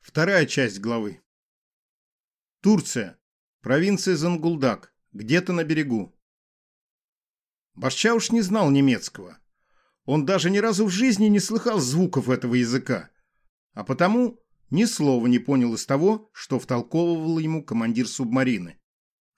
Вторая часть главы. Турция. Провинция Зангулдак. Где-то на берегу. Башчауш не знал немецкого. Он даже ни разу в жизни не слыхал звуков этого языка. А потому ни слова не понял из того, что втолковывал ему командир субмарины.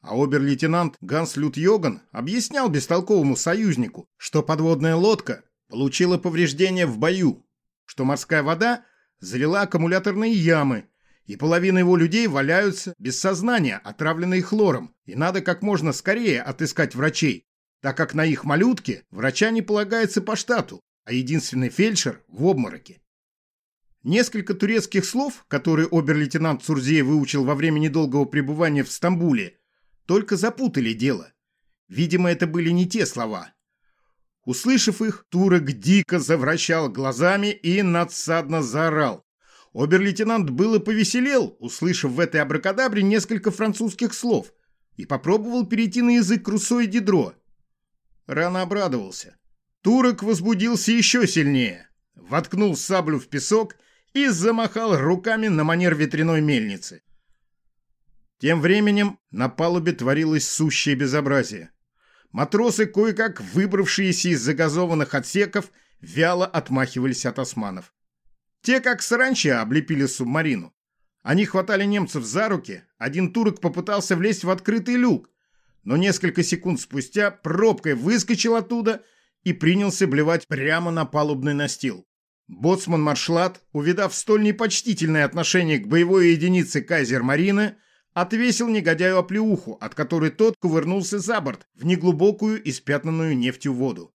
А обер-лейтенант Ганс Лют Йоган объяснял бестолковому союзнику, что подводная лодка получила повреждения в бою, что морская вода залила аккумуляторные ямы, и половина его людей валяются без сознания, отравленные хлором, и надо как можно скорее отыскать врачей, так как на их малютке врача не полагается по штату, а единственный фельдшер в обмороке. Несколько турецких слов, которые обер-лейтенант Цурзей выучил во время недолгого пребывания в Стамбуле, только запутали дело. Видимо, это были не те слова. Услышав их, Турок дико завращал глазами и надсадно заорал. Обер-лейтенант было повеселел, услышав в этой абракадабре несколько французских слов, и попробовал перейти на язык Руссо и Дидро. Рано обрадовался. Турок возбудился еще сильнее, воткнул саблю в песок и замахал руками на манер ветряной мельницы. Тем временем на палубе творилось сущее безобразие. Матросы, кое-как выбравшиеся из загазованных отсеков, вяло отмахивались от османов. Те, как саранча, облепили субмарину. Они хватали немцев за руки, один турок попытался влезть в открытый люк, но несколько секунд спустя пробкой выскочил оттуда и принялся блевать прямо на палубный настил. Боцман Маршлат, увидав столь непочтительное отношение к боевой единице Кайзер-Марины, отвесил негодяю оплеуху, от которой тот кувырнулся за борт в неглубокую испятнанную нефтью воду.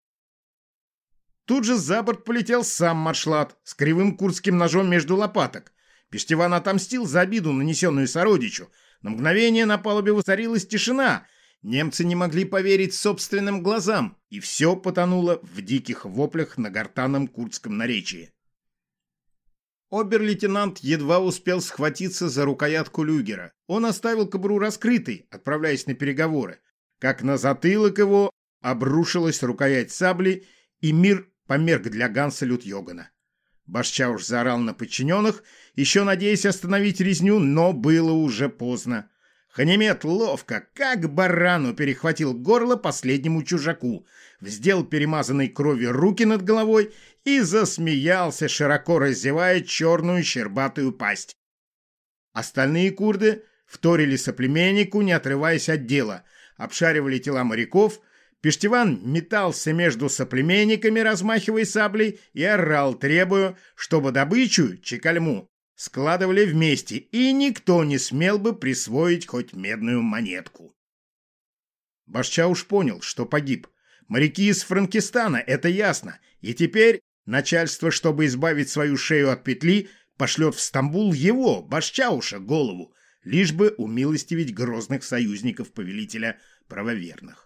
Тут же за борт полетел сам маршлат с кривым курским ножом между лопаток. Пештеван отомстил за обиду, нанесенную сородичу. На мгновение на палубе воцарилась тишина. Немцы не могли поверить собственным глазам, и все потонуло в диких воплях на гортанном курдском наречии. Обер-лейтенант едва успел схватиться за рукоятку люгера. Он оставил кобуру раскрытой, отправляясь на переговоры. Как на затылок его обрушилась рукоять сабли, и мир померк для Ганса Лютьогана. Башчауш заорал на подчиненных, еще надеясь остановить резню, но было уже поздно. Ханимед ловко, как барану, перехватил горло последнему чужаку, вздел перемазанной кровью руки над головой и засмеялся, широко раздевая черную щербатую пасть. Остальные курды вторили соплеменнику, не отрываясь от дела, обшаривали тела моряков, Пештиван метался между соплеменниками, размахивая саблей, и орал, требуя, чтобы добычу, чекальму, складывали вместе, и никто не смел бы присвоить хоть медную монетку. Башча уж понял, что погиб. Моряки из Франкистана, это ясно, и теперь начальство, чтобы избавить свою шею от петли, пошлет в Стамбул его, Башчауша, голову, лишь бы умилостивить грозных союзников повелителя правоверных.